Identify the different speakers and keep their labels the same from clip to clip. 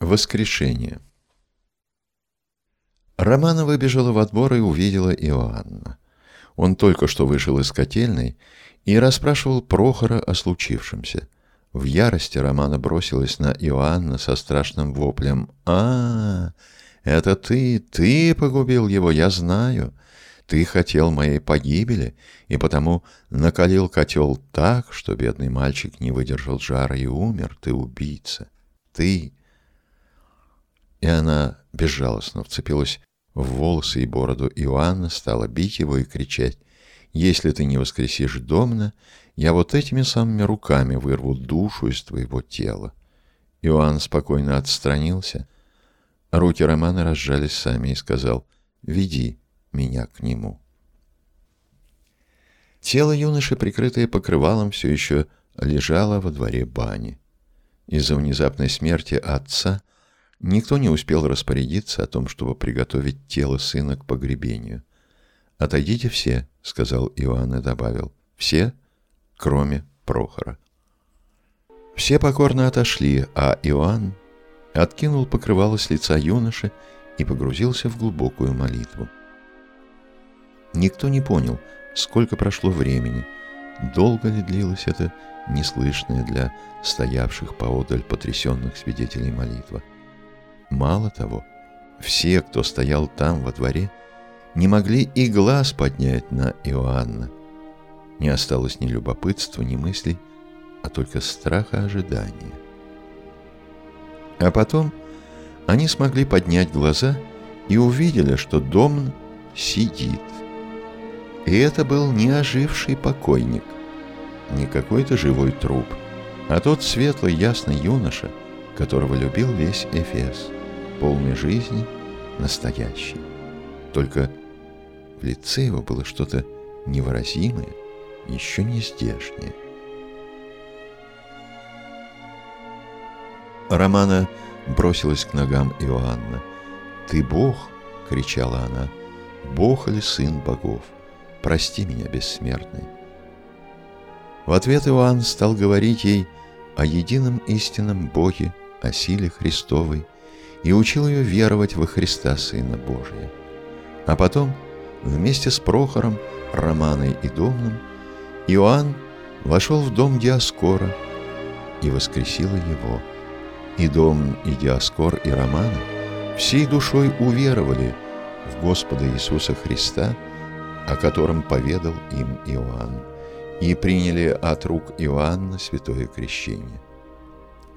Speaker 1: Воскрешение. Романа выбежала во двор и увидела Иоанна. Он только что вышел из котельной и расспрашивал Прохора о случившемся. В ярости Романа бросилась на Иоанна со страшным воплем. «А, это ты, ты погубил его, я знаю. Ты хотел моей погибели, и потому накалил котел так, что бедный мальчик не выдержал жара и умер. Ты убийца. Ты...» И она безжалостно вцепилась в волосы и бороду Иоанна, стала бить его и кричать, «Если ты не воскресишь Домна, я вот этими самыми руками вырву душу из твоего тела». Иоанн спокойно отстранился. Руки Романа разжались сами и сказал, «Веди меня к нему». Тело юноши, прикрытое покрывалом, все еще лежало во дворе бани. Из-за внезапной смерти отца – Никто не успел распорядиться о том, чтобы приготовить тело сына к погребению. «Отойдите все», — сказал Иоанн и добавил. «Все, кроме Прохора». Все покорно отошли, а Иоанн откинул покрывало с лица юноши и погрузился в глубокую молитву. Никто не понял, сколько прошло времени, долго ли длилась эта неслышная для стоявших поодаль потрясенных свидетелей молитва. Мало того, все, кто стоял там во дворе, не могли и глаз поднять на Иоанна. Не осталось ни любопытства, ни мыслей, а только страха ожидания. А потом они смогли поднять глаза и увидели, что Домн сидит. И это был не оживший покойник, не какой-то живой труп, а тот светлый ясный юноша, которого любил весь Эфес полной жизни, настоящий. Только в лице его было что-то невыразимое, еще не здешнее. Романа бросилась к ногам Иоанна. «Ты Бог!» — кричала она. «Бог или Сын богов? Прости меня, бессмертный!» В ответ Иоанн стал говорить ей о едином истинном Боге, о силе Христовой — и учил ее веровать во Христа Сына Божия. А потом, вместе с Прохором, Романой и Домном, Иоанн вошел в дом Диаскора и воскресила его. И Дом, и Диаскор, и Романа всей душой уверовали в Господа Иисуса Христа, о котором поведал им Иоанн, и приняли от рук Иоанна святое крещение.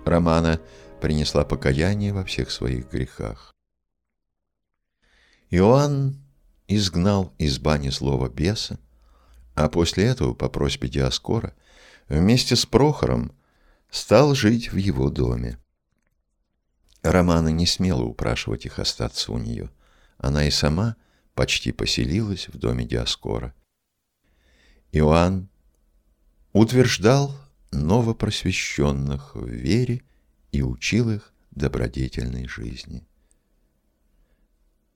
Speaker 1: Романа – принесла покаяние во всех своих грехах. Иоанн изгнал из бани злого беса, а после этого, по просьбе Диаскора, вместе с Прохором стал жить в его доме. Романа не смела упрашивать их остаться у нее. Она и сама почти поселилась в доме Диаскора. Иоанн утверждал новопросвещенных в вере и учил их добродетельной жизни.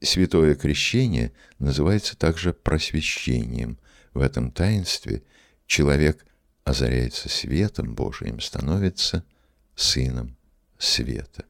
Speaker 1: Святое крещение называется также просвещением. В этом таинстве человек озаряется светом Божиим, становится сыном света.